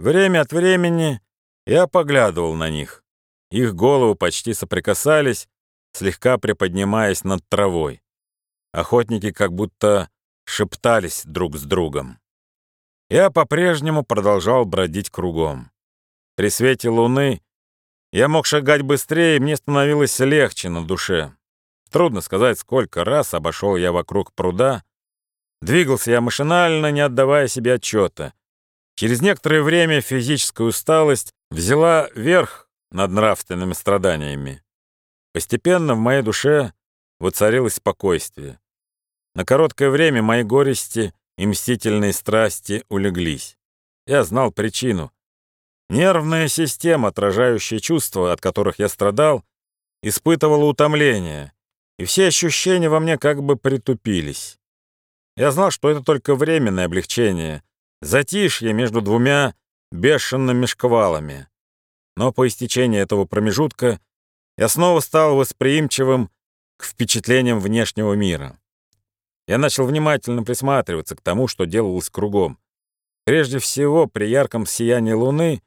Время от времени я поглядывал на них. Их головы почти соприкасались, слегка приподнимаясь над травой. Охотники как будто шептались друг с другом. Я по-прежнему продолжал бродить кругом. При свете луны я мог шагать быстрее, и мне становилось легче на душе. Трудно сказать, сколько раз обошел я вокруг пруда. Двигался я машинально, не отдавая себе отчета. Через некоторое время физическая усталость взяла верх над нравственными страданиями. Постепенно в моей душе воцарилось спокойствие. На короткое время мои горести и мстительные страсти улеглись. Я знал причину. Нервная система, отражающая чувства, от которых я страдал, испытывала утомление, и все ощущения во мне как бы притупились. Я знал, что это только временное облегчение, затишье между двумя бешеными шквалами. Но по истечении этого промежутка я снова стал восприимчивым к впечатлениям внешнего мира. Я начал внимательно присматриваться к тому, что делалось кругом. Прежде всего, при ярком сиянии луны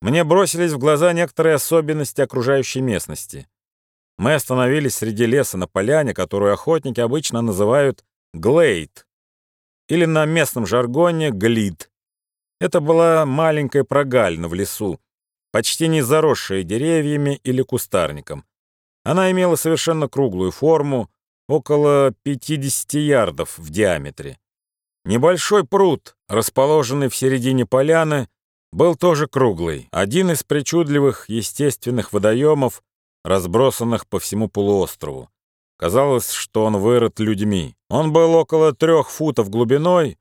мне бросились в глаза некоторые особенности окружающей местности. Мы остановились среди леса на поляне, которую охотники обычно называют глейд, или на местном жаргоне глид. Это была маленькая прогалина в лесу, почти не заросшая деревьями или кустарником. Она имела совершенно круглую форму, около 50 ярдов в диаметре. Небольшой пруд, расположенный в середине поляны, был тоже круглый, один из причудливых естественных водоемов, разбросанных по всему полуострову. Казалось, что он вырыт людьми. Он был около трех футов глубиной,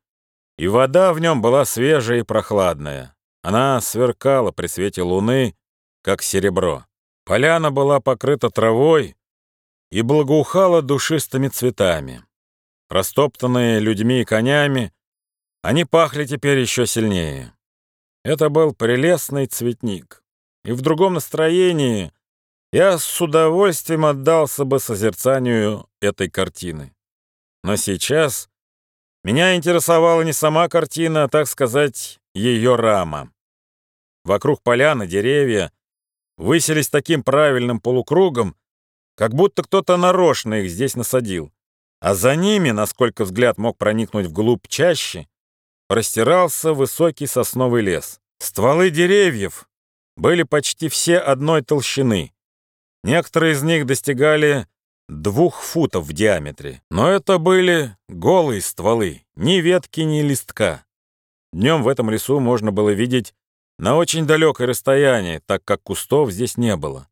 и вода в нем была свежая и прохладная. Она сверкала при свете луны, как серебро. Поляна была покрыта травой и благоухала душистыми цветами. Растоптанные людьми и конями, они пахли теперь еще сильнее. Это был прелестный цветник. И в другом настроении я с удовольствием отдался бы созерцанию этой картины. Но сейчас меня интересовала не сама картина, а, так сказать, ее рама. Вокруг поляны деревья высились таким правильным полукругом, как будто кто-то нарочно их здесь насадил. А за ними, насколько взгляд мог проникнуть вглубь чаще, простирался высокий сосновый лес. Стволы деревьев были почти все одной толщины. Некоторые из них достигали двух футов в диаметре. Но это были голые стволы, ни ветки, ни листка. Днем в этом лесу можно было видеть на очень далекое расстояние, так как кустов здесь не было.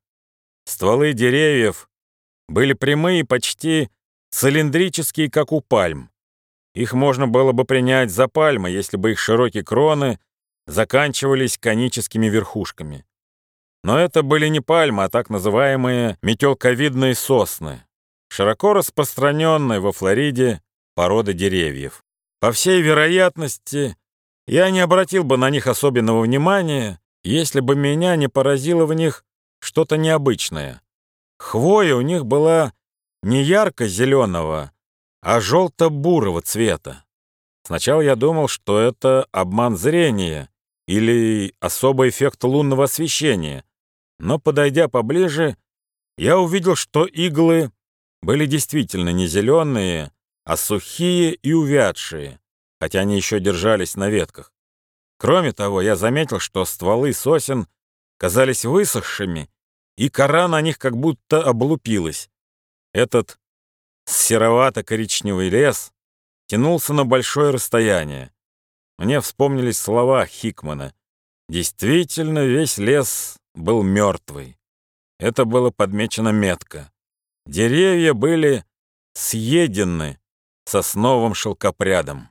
Стволы деревьев были прямые, почти цилиндрические, как у пальм. Их можно было бы принять за пальмы, если бы их широкие кроны заканчивались коническими верхушками. Но это были не пальмы, а так называемые метелковидные сосны, широко распространенные во Флориде породы деревьев. По всей вероятности, я не обратил бы на них особенного внимания, если бы меня не поразило в них что-то необычное. Хвоя у них была не ярко-зеленого, а желто-бурого цвета. Сначала я думал, что это обман зрения или особый эффект лунного освещения, но, подойдя поближе, я увидел, что иглы были действительно не зеленые, а сухие и увядшие хотя они еще держались на ветках. Кроме того, я заметил, что стволы сосен казались высохшими, и кора на них как будто облупилась. Этот серовато-коричневый лес тянулся на большое расстояние. Мне вспомнились слова Хикмана. Действительно, весь лес был мертвый. Это было подмечено метко. Деревья были съедены сосновым шелкопрядом.